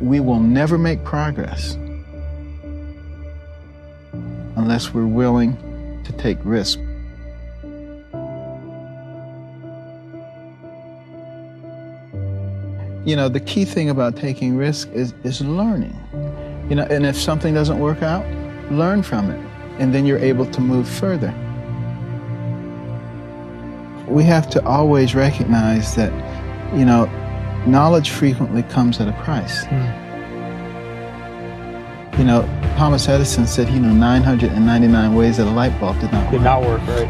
we will never make progress unless we're willing to take risks. You know, the key thing about taking risks is, is learning. You know, and if something doesn't work out, learn from it, and then you're able to move further. We have to always recognize that, you know, knowledge frequently comes at a price. Hmm. You know, Thomas Edison said he knew 999 ways that a light bulb did not Did work. not work, right?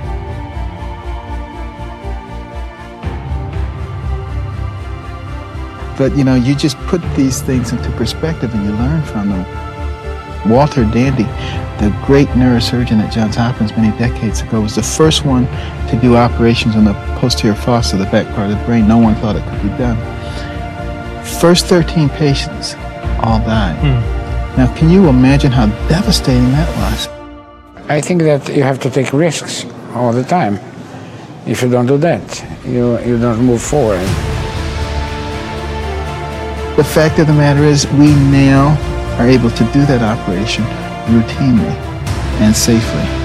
But you know, you just put these things into perspective and you learn from them. Walter Dandy, the great neurosurgeon at Johns Hopkins many decades ago, was the first one to do operations on the posterior fossa, the back part of the brain. No one thought it could be done. First 13 patients all died. Hmm. Now, can you imagine how devastating that was? I think that you have to take risks all the time. If you don't do that, you, you don't move forward. The fact of the matter is, we now are able to do that operation routinely and safely.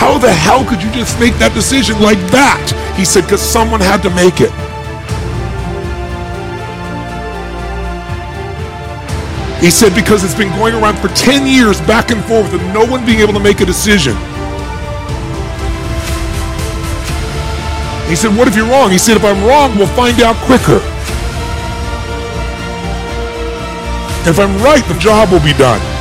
How the hell could you just make that decision like that? He said, because someone had to make it. He said, because it's been going around for 10 years back and forth and no one being able to make a decision. He said, what if you're wrong? He said, if I'm wrong, we'll find out quicker. If I'm right, the job will be done.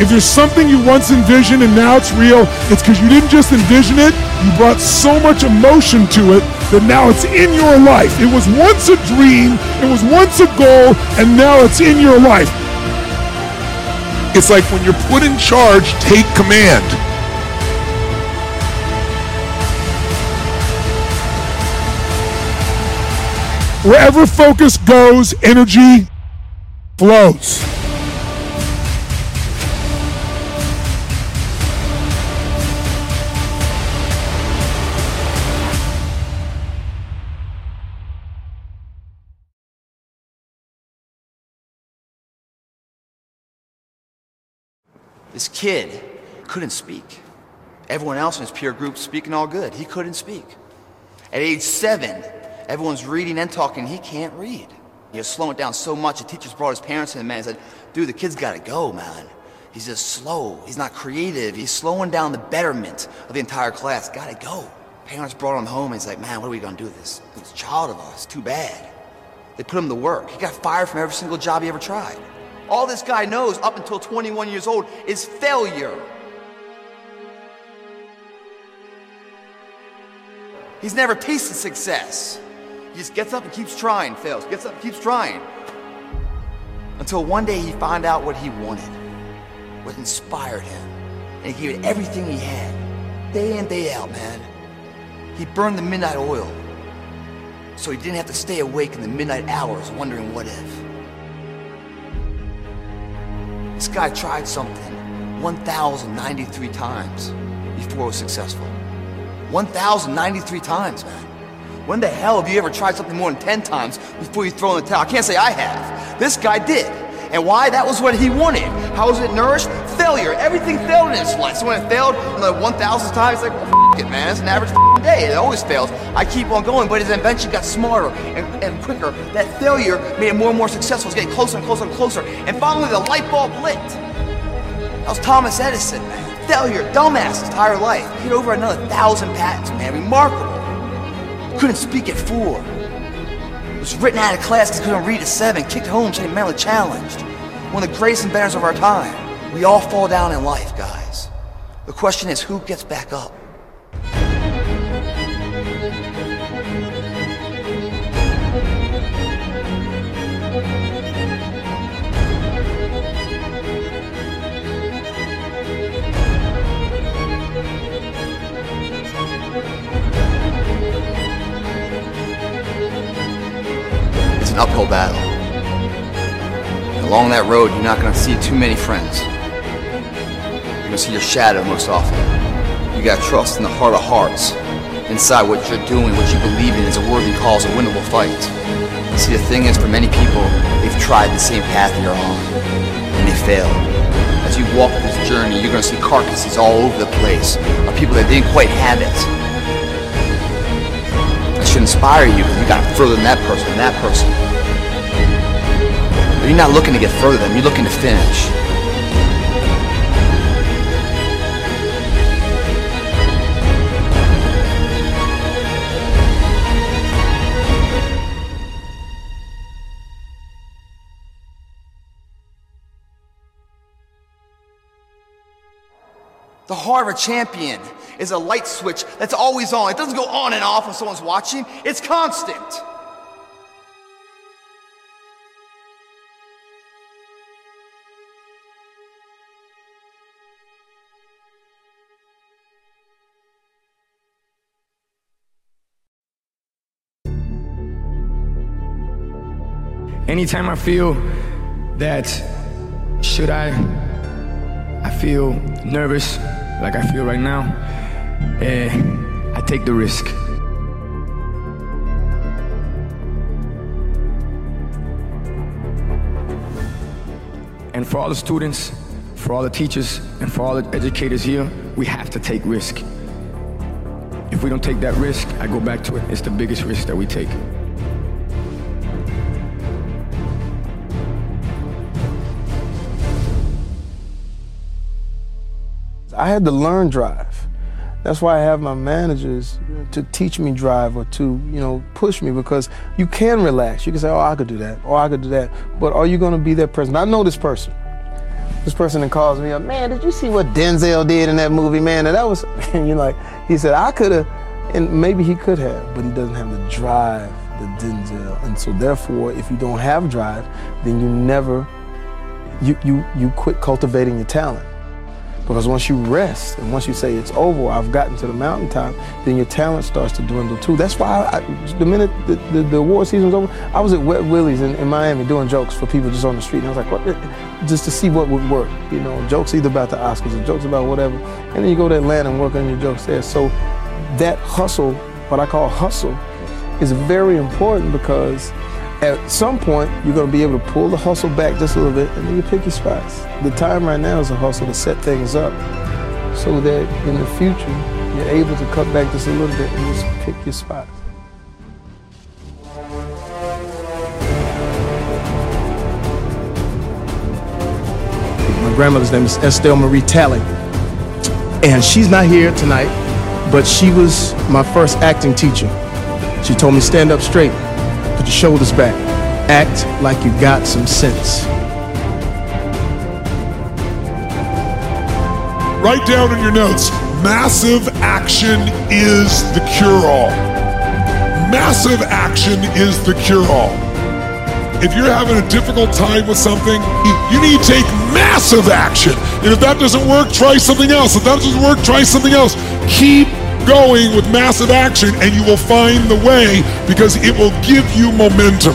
If there's something you once envisioned and now it's real, it's because you didn't just envision it, you brought so much emotion to it that now it's in your life. It was once a dream, it was once a goal, and now it's in your life. It's like when you're put in charge, take command. Wherever focus goes, energy flows. This kid couldn't speak. Everyone else in his peer group speaking all good. He couldn't speak. At age seven, everyone's reading and talking. He can't read. He was slowing down so much, the teachers brought his parents in and man and said, dude, the kid's gotta go, man. He's just slow. He's not creative. He's slowing down the betterment of the entire class. Gotta go. Parents brought him home and he's like, man, what are we gonna do with this, this child of ours? Too bad. They put him to work. He got fired from every single job he ever tried. All this guy knows up until 21 years old is failure. He's never tasted success. He just gets up and keeps trying, fails, gets up and keeps trying. Until one day he found out what he wanted, what inspired him. And he gave it everything he had, day in, day out, man. He burned the midnight oil so he didn't have to stay awake in the midnight hours wondering what if. Guy tried something 1,093 times before it was successful. 1,093 times, man. When the hell have you ever tried something more than 10 times before you throw in the towel? I can't say I have. This guy did. And why? That was what he wanted. How was it nourished? Failure. Everything failed in his life. So when it failed another 1,000 times, it's like, well, it, man. It's an average day. It always fails. I keep on going, but his invention got smarter and, and quicker. That failure made it more and more successful. It's getting closer and closer and closer. And finally, the light bulb lit. That was Thomas Edison, man. Failure, dumbass his entire life. He had over another thousand patents, man. Remarkable. Couldn't speak at four. Was written out of class because couldn't read at seven. Kicked home saying mentally challenged. One of the greatest inventors of our time. We all fall down in life, guys. The question is, who gets back up? It's an uphill battle. Along that road, you're not going to see too many friends. You're going to see your shadow most often. You gotta trust in the heart of hearts. Inside what you're doing, what you believe in is a worthy cause, a winnable fight. See, the thing is, for many people, they've tried the same path you're on, and they failed. As you walk this journey, you're gonna see carcasses all over the place of people that didn't quite have it. Should inspire you because you got further than that person that person. You're not looking to get further than you're looking to finish. The heart of a champion is a light switch that's always on. It doesn't go on and off when someone's watching, it's constant. Anytime I feel that should I I feel nervous like I feel right now, uh, I take the risk. And for all the students, for all the teachers, and for all the educators here, we have to take risk. If we don't take that risk, I go back to it, it's the biggest risk that we take. I had to learn drive. That's why I have my managers to teach me drive or to, you know, push me because you can relax. You can say, oh, I could do that, or I could do that. But are you going to be that person? I know this person. This person that calls me up, man, did you see what Denzel did in that movie, man? And that was, and you're like, he said, I could have, and maybe he could have, but he doesn't have the drive that Denzel. And so therefore, if you don't have drive, then you never, you, you, you quit cultivating your talent. Because once you rest and once you say it's over, I've gotten to the mountaintop, then your talent starts to dwindle too. That's why I, the minute the, the, the, award season was over, I was at Wet Willie's in, in, Miami doing jokes for people just on the street. And I was like, what? Just to see what would work. You know, jokes either about the Oscars or jokes about whatever. And then you go to Atlanta and work on your jokes there. So that hustle, what I call hustle, is very important because at some point, you're going to be able to pull the hustle back just a little bit and then you pick your spots. The time right now is a hustle to set things up so that in the future, you're able to cut back just a little bit and just pick your spots. My grandmother's name is Estelle Marie Talley. And she's not here tonight, but she was my first acting teacher. She told me stand up straight Put your shoulders back. Act like you got some sense. Write down in your notes massive action is the cure all. Massive action is the cure all. If you're having a difficult time with something, you need to take massive action. And if that doesn't work, try something else. If that doesn't work, try something else. Keep going with massive action and you will find the way because it will give you momentum.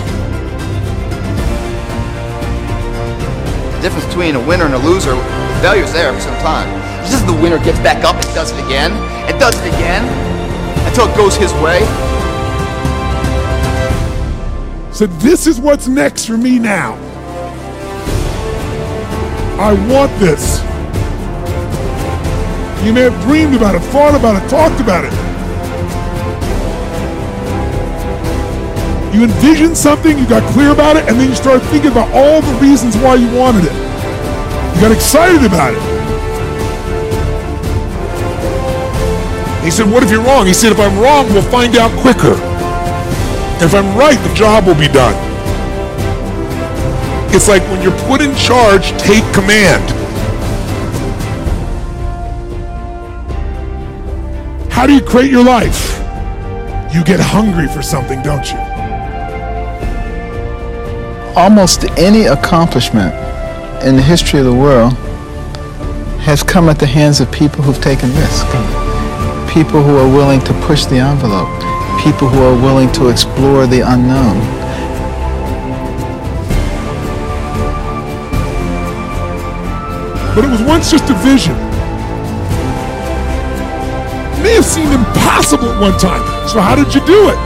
The difference between a winner and a loser, failure's there for some time. It's just the winner gets back up and does it again, and does it again, until it goes his way. So this is what's next for me now. I want this. You may have dreamed about it, thought about it, talked about it. You envisioned something, you got clear about it, and then you started thinking about all the reasons why you wanted it. You got excited about it. He said, What if you're wrong? He said, If I'm wrong, we'll find out quicker. If I'm right, the job will be done. It's like when you're put in charge, take command. How do you create your life? You get hungry for something, don't you? Almost any accomplishment in the history of the world has come at the hands of people who've taken risk. People who are willing to push the envelope. People who are willing to explore the unknown. But it was once just a vision. May have seemed impossible at one time. So, how did you do it?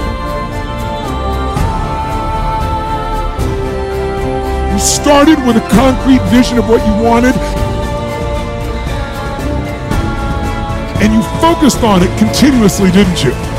You started with a concrete vision of what you wanted, and you focused on it continuously, didn't you?